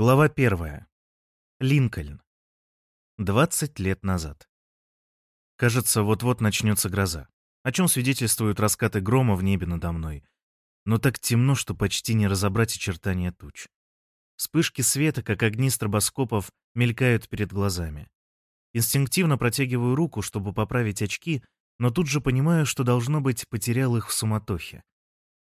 Глава первая. Линкольн. 20 лет назад. Кажется, вот-вот начнется гроза, о чем свидетельствуют раскаты грома в небе надо мной. Но так темно, что почти не разобрать очертания туч. Вспышки света, как огни стробоскопов, мелькают перед глазами. Инстинктивно протягиваю руку, чтобы поправить очки, но тут же понимаю, что, должно быть, потерял их в суматохе.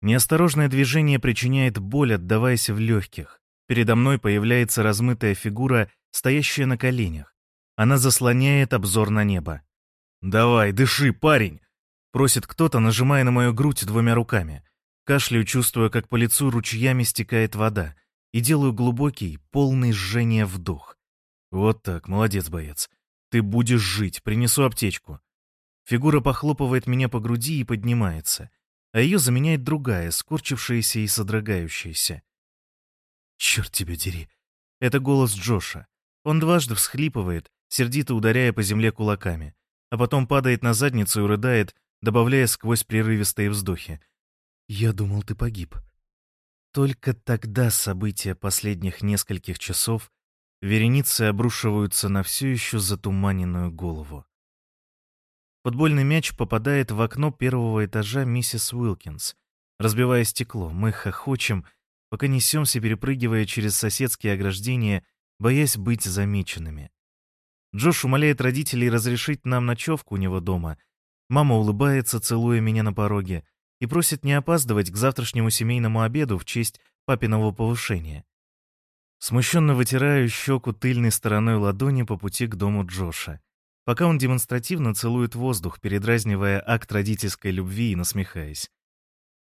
Неосторожное движение причиняет боль, отдаваясь в легких. Передо мной появляется размытая фигура, стоящая на коленях. Она заслоняет обзор на небо. «Давай, дыши, парень!» — просит кто-то, нажимая на мою грудь двумя руками. Кашляю, чувствуя, как по лицу ручьями стекает вода, и делаю глубокий, полный жжения вдох. «Вот так, молодец, боец. Ты будешь жить, принесу аптечку». Фигура похлопывает меня по груди и поднимается, а ее заменяет другая, скорчившаяся и содрогающаяся. «Черт тебя дери!» Это голос Джоша. Он дважды всхлипывает, сердито ударяя по земле кулаками, а потом падает на задницу и рыдает, добавляя сквозь прерывистые вздохи. «Я думал, ты погиб». Только тогда события последних нескольких часов вереницы обрушиваются на все еще затуманенную голову. Футбольный мяч попадает в окно первого этажа миссис Уилкинс. Разбивая стекло, мы хохочем — пока несемся, перепрыгивая через соседские ограждения, боясь быть замеченными. Джош умоляет родителей разрешить нам ночевку у него дома. Мама улыбается, целуя меня на пороге, и просит не опаздывать к завтрашнему семейному обеду в честь папиного повышения. Смущенно вытираю щеку тыльной стороной ладони по пути к дому Джоша, пока он демонстративно целует воздух, передразнивая акт родительской любви и насмехаясь.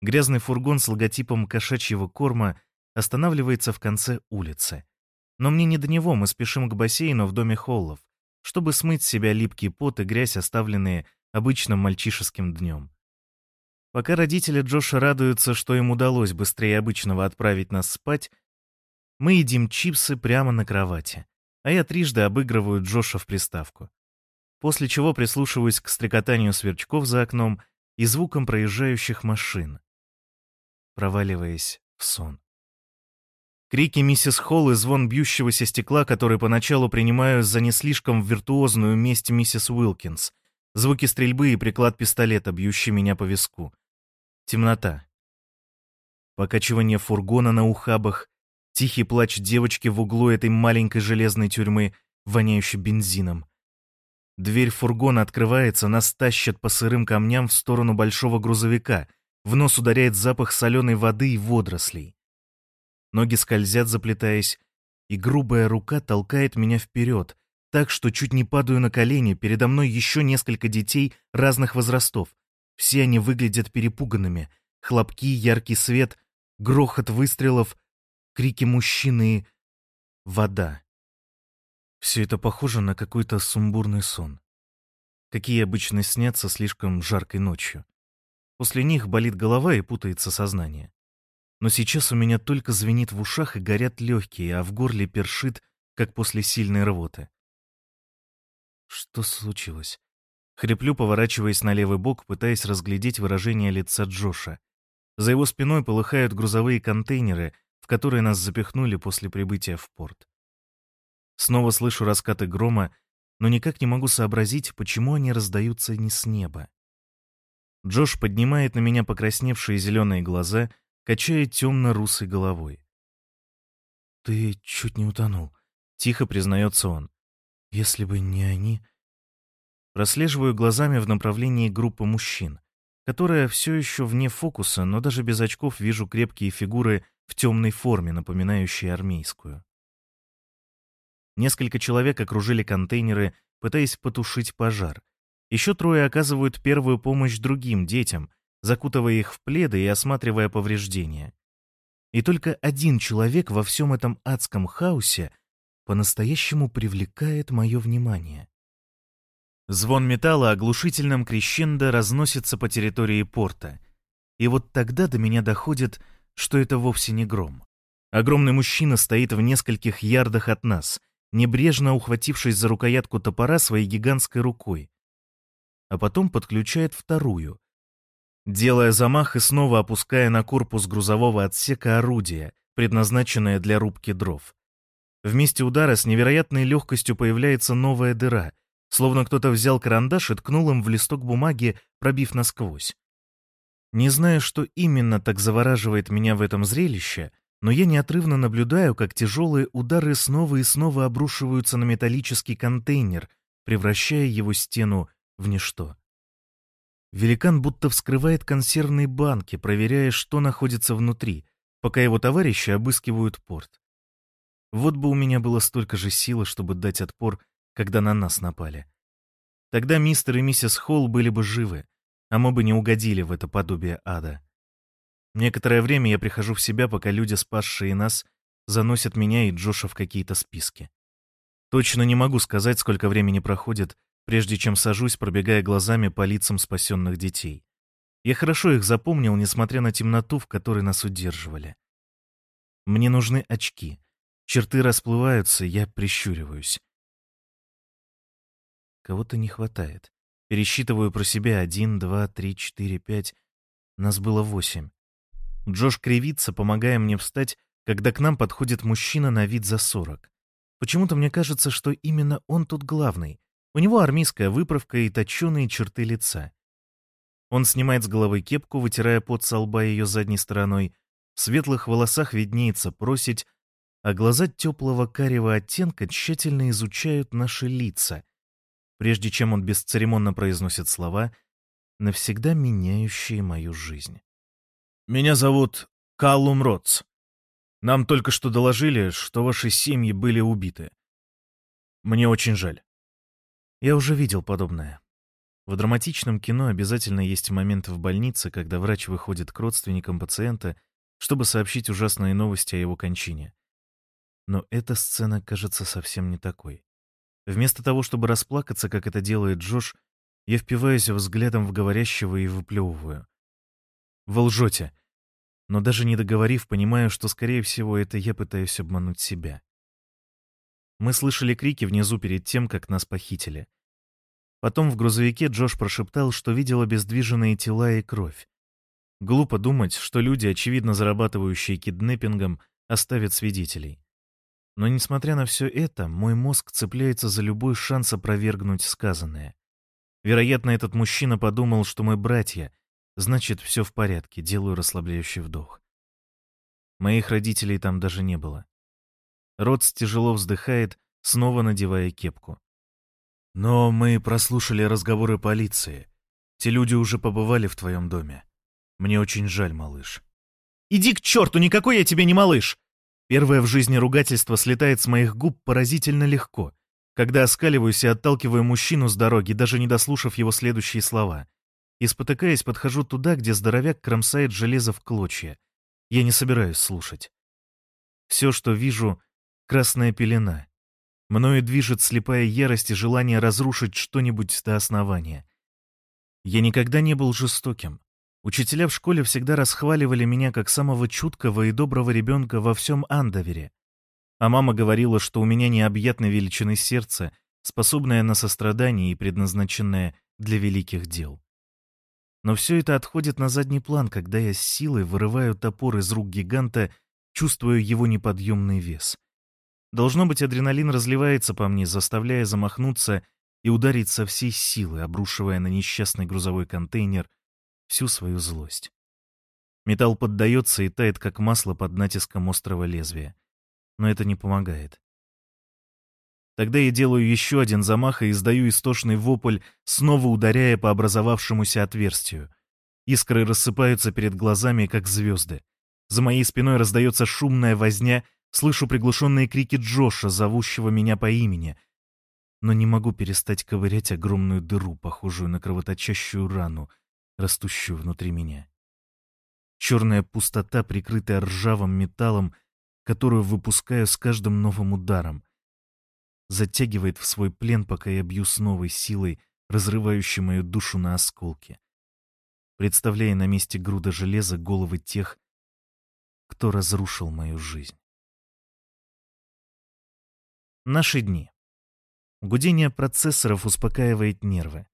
Грязный фургон с логотипом кошачьего корма останавливается в конце улицы. Но мне не до него, мы спешим к бассейну в доме Холлов, чтобы смыть с себя липкий пот и грязь, оставленные обычным мальчишеским днем. Пока родители Джоша радуются, что им удалось быстрее обычного отправить нас спать, мы едим чипсы прямо на кровати, а я трижды обыгрываю Джоша в приставку. После чего прислушиваюсь к стрекотанию сверчков за окном и звукам проезжающих машин проваливаясь в сон. Крики миссис Холл и звон бьющегося стекла, который поначалу принимаю за не слишком виртуозную месть миссис Уилкинс. Звуки стрельбы и приклад пистолета, бьющий меня по виску. Темнота. Покачивание фургона на ухабах, тихий плач девочки в углу этой маленькой железной тюрьмы, воняющей бензином. Дверь фургона открывается, нас тащат по сырым камням в сторону большого грузовика — в нос ударяет запах соленой воды и водорослей. Ноги скользят, заплетаясь, и грубая рука толкает меня вперед, так что чуть не падаю на колени, передо мной еще несколько детей разных возрастов. Все они выглядят перепуганными. Хлопки, яркий свет, грохот выстрелов, крики мужчины и... вода. Все это похоже на какой-то сумбурный сон. Какие обычно снятся слишком жаркой ночью. После них болит голова и путается сознание. Но сейчас у меня только звенит в ушах и горят легкие, а в горле першит, как после сильной рвоты. Что случилось? Хриплю, поворачиваясь на левый бок, пытаясь разглядеть выражение лица Джоша. За его спиной полыхают грузовые контейнеры, в которые нас запихнули после прибытия в порт. Снова слышу раскаты грома, но никак не могу сообразить, почему они раздаются не с неба. Джош поднимает на меня покрасневшие зеленые глаза, качая темно-русой головой. «Ты чуть не утонул», — тихо признается он. «Если бы не они...» Прослеживаю глазами в направлении группы мужчин, которая все еще вне фокуса, но даже без очков вижу крепкие фигуры в темной форме, напоминающие армейскую. Несколько человек окружили контейнеры, пытаясь потушить пожар, еще трое оказывают первую помощь другим детям, закутывая их в пледы и осматривая повреждения. И только один человек во всем этом адском хаосе по-настоящему привлекает мое внимание. Звон металла оглушительным крещендо разносится по территории порта. И вот тогда до меня доходит, что это вовсе не гром. Огромный мужчина стоит в нескольких ярдах от нас, небрежно ухватившись за рукоятку топора своей гигантской рукой, а потом подключает вторую, делая замах и снова опуская на корпус грузового отсека орудие, предназначенное для рубки дров. В месте удара с невероятной легкостью появляется новая дыра, словно кто-то взял карандаш и ткнул им в листок бумаги, пробив насквозь. Не знаю, что именно так завораживает меня в этом зрелище, но я неотрывно наблюдаю, как тяжелые удары снова и снова обрушиваются на металлический контейнер, превращая его стену в ничто. Великан будто вскрывает консервные банки, проверяя, что находится внутри, пока его товарищи обыскивают порт. Вот бы у меня было столько же силы, чтобы дать отпор, когда на нас напали. Тогда мистер и миссис Холл были бы живы, а мы бы не угодили в это подобие ада. Некоторое время я прихожу в себя, пока люди, спасшие нас, заносят меня и Джоша в какие-то списки. Точно не могу сказать, сколько времени проходит, прежде чем сажусь, пробегая глазами по лицам спасенных детей. Я хорошо их запомнил, несмотря на темноту, в которой нас удерживали. Мне нужны очки — Черты расплываются, я прищуриваюсь. Кого-то не хватает. Пересчитываю про себя один, два, три, четыре, пять. Нас было восемь. Джош кривится, помогая мне встать, когда к нам подходит мужчина на вид за сорок. Почему-то мне кажется, что именно он тут главный. У него армейская выправка и точеные черты лица. Он снимает с головы кепку, вытирая пот со лба ее задней стороной. В светлых волосах виднеется просить, а глаза теплого карего оттенка тщательно изучают наши лица, прежде чем он бесцеремонно произносит слова, навсегда меняющие мою жизнь. «Меня зовут Каллум Ротс. Нам только что доложили, что ваши семьи были убиты. Мне очень жаль». Я уже видел подобное. В драматичном кино обязательно есть момент в больнице, когда врач выходит к родственникам пациента, чтобы сообщить ужасные новости о его кончине. Но эта сцена кажется совсем не такой. Вместо того, чтобы расплакаться, как это делает Джош, я впиваюсь взглядом в говорящего и выплевываю. Вы лжете. Но даже не договорив, понимаю, что, скорее всего, это я пытаюсь обмануть себя. Мы слышали крики внизу перед тем, как нас похитили. Потом в грузовике Джош прошептал, что видел обездвиженные тела и кровь. Глупо думать, что люди, очевидно зарабатывающие киднеппингом, оставят свидетелей. Но, несмотря на все это, мой мозг цепляется за любой шанс опровергнуть сказанное. Вероятно, этот мужчина подумал, что мы братья, значит, все в порядке, делаю расслабляющий вдох. Моих родителей там даже не было. Ротс тяжело вздыхает, снова надевая кепку. Но мы прослушали разговоры полиции. Те люди уже побывали в твоем доме. Мне очень жаль, малыш. «Иди к черту, никакой я тебе не малыш!» Первое в жизни ругательство слетает с моих губ поразительно легко, когда оскаливаюсь и отталкиваю мужчину с дороги, даже не дослушав его следующие слова. И спотыкаясь, подхожу туда, где здоровяк кромсает железо в клочья. Я не собираюсь слушать. Все, что вижу — красная пелена. Мною движет слепая ярость и желание разрушить что-нибудь до основания. Я никогда не был жестоким. Учителя в школе всегда расхваливали меня как самого чуткого и доброго ребенка во всем Андовере. А мама говорила, что у меня необъятной величины сердце, способное на сострадание и предназначенное для великих дел. Но все это отходит на задний план, когда я с силой вырываю топор из рук гиганта, чувствуя его неподъемный вес. Должно быть, адреналин разливается по мне, заставляя замахнуться и ударить со всей силы, обрушивая на несчастный грузовой контейнер — всю свою злость. Металл поддается и тает, как масло под натиском острого лезвия. Но это не помогает. Тогда я делаю еще один замах и издаю истошный вопль, снова ударяя по образовавшемуся отверстию. Искры рассыпаются перед глазами, как звезды. За моей спиной раздается шумная возня, слышу приглушенные крики Джоша, зовущего меня по имени. Но не могу перестать ковырять огромную дыру, похожую на кровоточащую рану, растущую внутри меня. Черная пустота, прикрытая ржавым металлом, которую выпускаю с каждым новым ударом, затягивает в свой плен, пока я бью с новой силой, разрывающей мою душу на осколки, представляя на месте груда железа головы тех, кто разрушил мою жизнь. Наши дни. Гудение процессоров успокаивает нервы.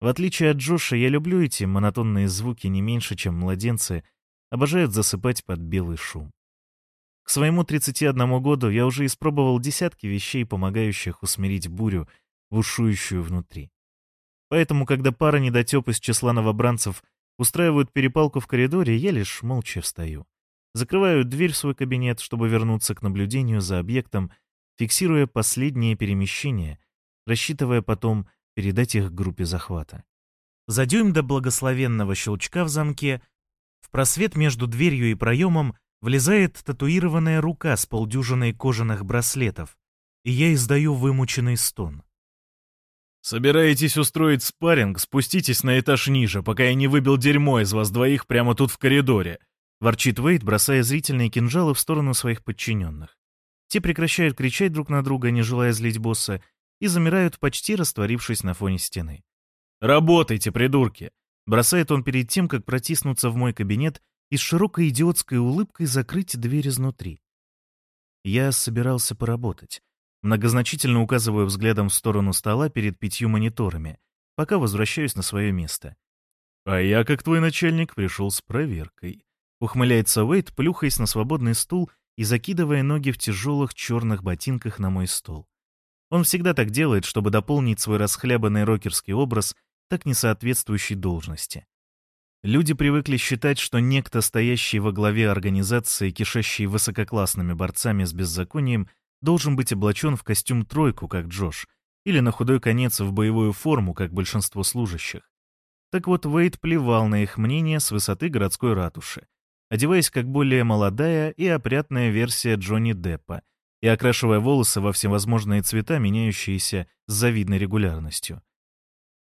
В отличие от Джоша, я люблю эти монотонные звуки не меньше, чем младенцы обожают засыпать под белый шум. К своему 31 году я уже испробовал десятки вещей, помогающих усмирить бурю, бушующую внутри. Поэтому, когда пара недотеп из числа новобранцев устраивают перепалку в коридоре, я лишь молча встаю. Закрываю дверь в свой кабинет, чтобы вернуться к наблюдению за объектом, фиксируя последние перемещения, рассчитывая потом передать их группе захвата. За дюйм до благословенного щелчка в замке в просвет между дверью и проемом влезает татуированная рука с полдюжиной кожаных браслетов, и я издаю вымученный стон. «Собираетесь устроить спарринг? Спуститесь на этаж ниже, пока я не выбил дерьмо из вас двоих прямо тут в коридоре», — ворчит Вейд, бросая зрительные кинжалы в сторону своих подчиненных. Те прекращают кричать друг на друга, не желая злить босса, и замирают, почти растворившись на фоне стены. «Работайте, придурки!» Бросает он перед тем, как протиснуться в мой кабинет и с широкой идиотской улыбкой закрыть дверь изнутри. Я собирался поработать. Многозначительно указываю взглядом в сторону стола перед пятью мониторами, пока возвращаюсь на свое место. «А я, как твой начальник, пришел с проверкой», — ухмыляется Уэйт, плюхаясь на свободный стул и закидывая ноги в тяжелых черных ботинках на мой стол. Он всегда так делает, чтобы дополнить свой расхлябанный рокерский образ, так не соответствующий должности. Люди привыкли считать, что некто, стоящий во главе организации, кишащей высококлассными борцами с беззаконием, должен быть облачен в костюм-тройку, как Джош, или на худой конец в боевую форму, как большинство служащих. Так вот, Уэйд плевал на их мнение с высоты городской ратуши, одеваясь как более молодая и опрятная версия Джонни Деппа и окрашивая волосы во всевозможные цвета, меняющиеся с завидной регулярностью.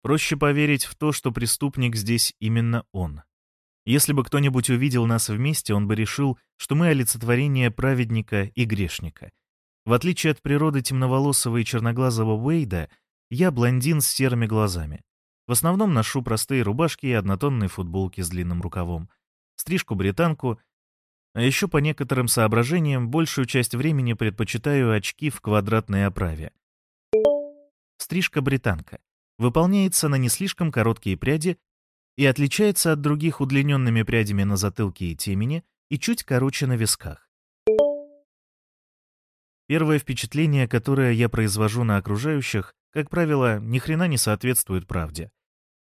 Проще поверить в то, что преступник здесь именно он. Если бы кто-нибудь увидел нас вместе, он бы решил, что мы олицетворение праведника и грешника. В отличие от природы темноволосого и черноглазого Уэйда, я блондин с серыми глазами. В основном ношу простые рубашки и однотонные футболки с длинным рукавом, стрижку-британку, а еще по некоторым соображениям большую часть времени предпочитаю очки в квадратной оправе. Стрижка-британка выполняется на не слишком короткие пряди и отличается от других удлиненными прядями на затылке и темени и чуть короче на висках. Первое впечатление, которое я произвожу на окружающих, как правило, ни хрена не соответствует правде.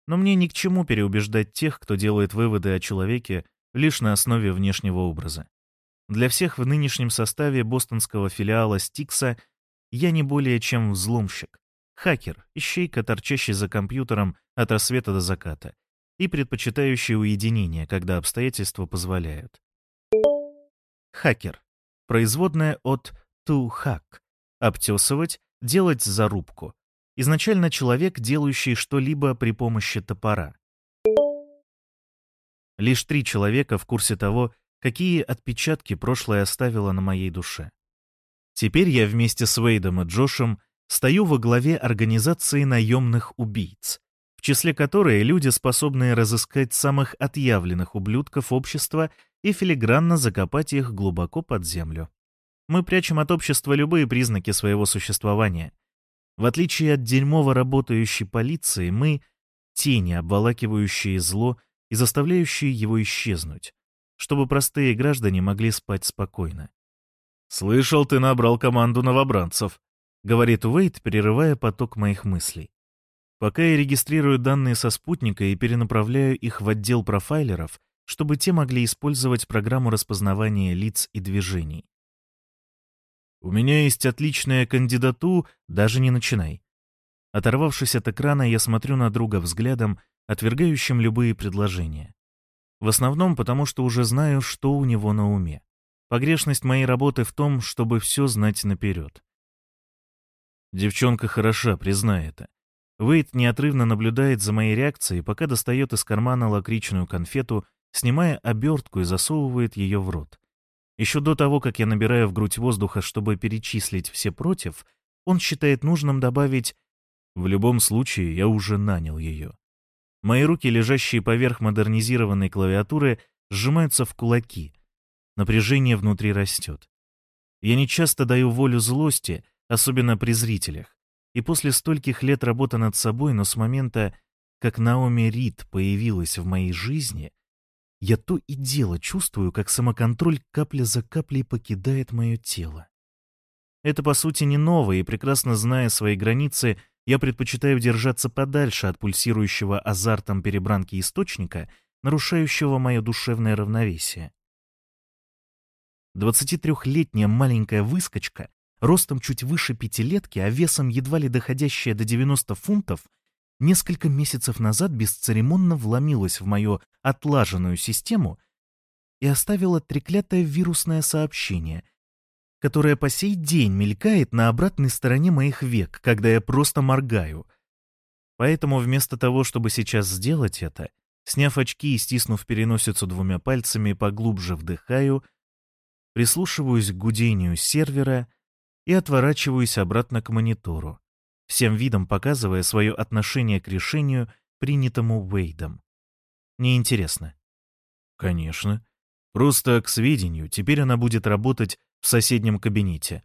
Но мне ни к чему переубеждать тех, кто делает выводы о человеке лишь на основе внешнего образа. Для всех в нынешнем составе бостонского филиала Стикса я не более чем взломщик, Хакер, ищейка, торчащий за компьютером от рассвета до заката и предпочитающий уединение, когда обстоятельства позволяют. Хакер. Производное от to hack. Обтесывать, делать зарубку. Изначально человек, делающий что-либо при помощи топора. Лишь три человека в курсе того, какие отпечатки прошлое оставило на моей душе. Теперь я вместе с Вейдом и Джошем стою во главе организации наемных убийц, в числе которой люди, способные разыскать самых отъявленных ублюдков общества и филигранно закопать их глубоко под землю. Мы прячем от общества любые признаки своего существования. В отличие от дерьмово работающей полиции, мы — тени, обволакивающие зло и заставляющие его исчезнуть, чтобы простые граждане могли спать спокойно. «Слышал, ты набрал команду новобранцев», — говорит Уэйт, перерывая поток моих мыслей. Пока я регистрирую данные со спутника и перенаправляю их в отдел профайлеров, чтобы те могли использовать программу распознавания лиц и движений. У меня есть отличная кандидату, даже не начинай. Оторвавшись от экрана, я смотрю на друга взглядом, отвергающим любые предложения. В основном потому, что уже знаю, что у него на уме. Погрешность моей работы в том, чтобы все знать наперед. Девчонка хороша, признай это. Уэйт неотрывно наблюдает за моей реакцией, пока достает из кармана лакричную конфету, снимая обертку и засовывает ее в рот. Еще до того, как я набираю в грудь воздуха, чтобы перечислить все против, он считает нужным добавить «В любом случае, я уже нанял ее». Мои руки, лежащие поверх модернизированной клавиатуры, сжимаются в кулаки. Напряжение внутри растет. Я не часто даю волю злости, особенно при зрителях. И после стольких лет работы над собой, но с момента, как Наоми Рид появилась в моей жизни, я то и дело чувствую, как самоконтроль капля за каплей покидает мое тело. Это, по сути, не новое, и прекрасно зная свои границы, я предпочитаю держаться подальше от пульсирующего азартом перебранки источника, нарушающего мое душевное равновесие. 23-летняя маленькая выскочка, ростом чуть выше пятилетки, а весом едва ли доходящая до 90 фунтов, несколько месяцев назад бесцеремонно вломилась в мою отлаженную систему и оставила треклятое вирусное сообщение, которое по сей день мелькает на обратной стороне моих век, когда я просто моргаю. Поэтому вместо того, чтобы сейчас сделать это, сняв очки и стиснув переносицу двумя пальцами, поглубже вдыхаю, прислушиваюсь к гудению сервера и отворачиваюсь обратно к монитору, всем видом показывая свое отношение к решению, принятому Уэйдом. Неинтересно. Конечно. Просто к сведению, теперь она будет работать в соседнем кабинете.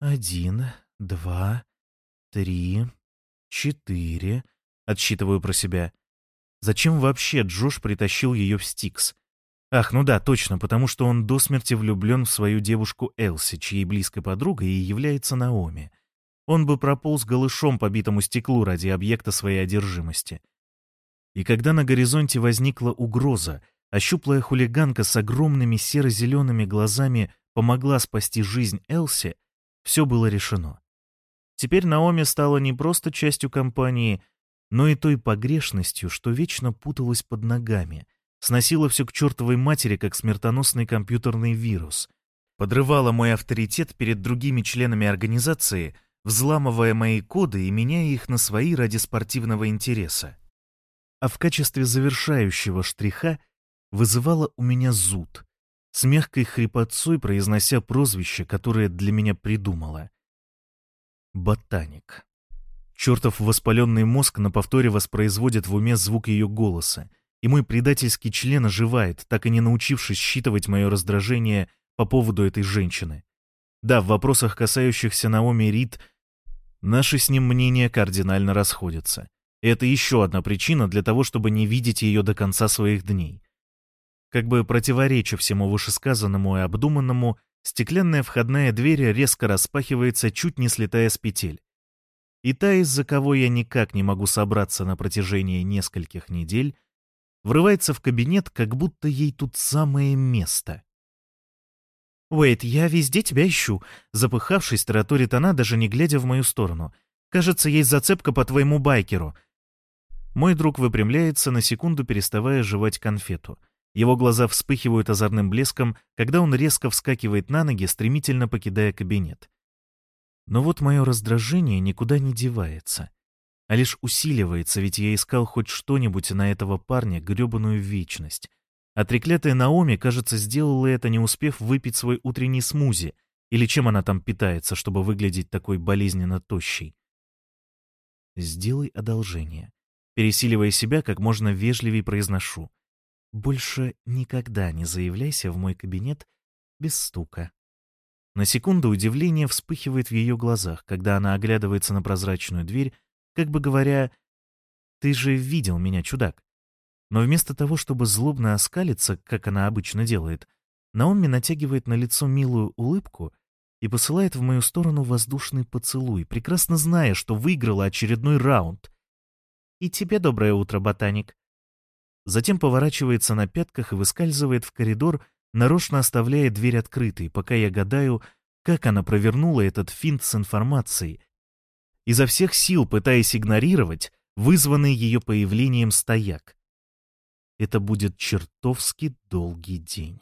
«Один, два, три, четыре», — отсчитываю про себя. Зачем вообще Джош притащил ее в Стикс? Ах, ну да, точно, потому что он до смерти влюблен в свою девушку Элси, чьей близкой подругой и является Наоми. Он бы прополз голышом по битому стеклу ради объекта своей одержимости. И когда на горизонте возникла угроза, а щуплая хулиганка с огромными серо-зелеными глазами помогла спасти жизнь Элси, все было решено. Теперь Наоми стала не просто частью компании, но и той погрешностью, что вечно путалась под ногами, сносила все к чертовой матери, как смертоносный компьютерный вирус, подрывала мой авторитет перед другими членами организации, взламывая мои коды и меняя их на свои ради спортивного интереса. А в качестве завершающего штриха вызывала у меня зуд, с мягкой хрипотцой произнося прозвище, которое для меня придумала. Ботаник. Чертов воспаленный мозг на повторе воспроизводит в уме звук ее голоса, и мой предательский член оживает, так и не научившись считывать мое раздражение по поводу этой женщины. Да, в вопросах, касающихся Наоми Рид, наши с ним мнения кардинально расходятся. И это еще одна причина для того, чтобы не видеть ее до конца своих дней. Как бы противореча всему вышесказанному и обдуманному, стеклянная входная дверь резко распахивается, чуть не слетая с петель. И та, из-за кого я никак не могу собраться на протяжении нескольких недель, врывается в кабинет, как будто ей тут самое место. «Уэйт, я везде тебя ищу», — запыхавшись, тараторит она, даже не глядя в мою сторону. «Кажется, есть зацепка по твоему байкеру». Мой друг выпрямляется, на секунду переставая жевать конфету. Его глаза вспыхивают озорным блеском, когда он резко вскакивает на ноги, стремительно покидая кабинет. Но вот мое раздражение никуда не девается, а лишь усиливается, ведь я искал хоть что-нибудь на этого парня гребаную вечность. А треклятая Наоми, кажется, сделала это, не успев выпить свой утренний смузи, или чем она там питается, чтобы выглядеть такой болезненно тощей. «Сделай одолжение». Пересиливая себя, как можно вежливее произношу. Больше никогда не заявляйся в мой кабинет без стука. На секунду удивление вспыхивает в ее глазах, когда она оглядывается на прозрачную дверь, как бы говоря, «Ты же видел меня, чудак». Но вместо того, чтобы злобно оскалиться, как она обычно делает, Наоми натягивает на лицо милую улыбку и посылает в мою сторону воздушный поцелуй, прекрасно зная, что выиграла очередной раунд. «И тебе доброе утро, ботаник», затем поворачивается на пятках и выскальзывает в коридор, нарочно оставляя дверь открытой, пока я гадаю, как она провернула этот финт с информацией, изо всех сил пытаясь игнорировать вызванный ее появлением стояк. Это будет чертовски долгий день.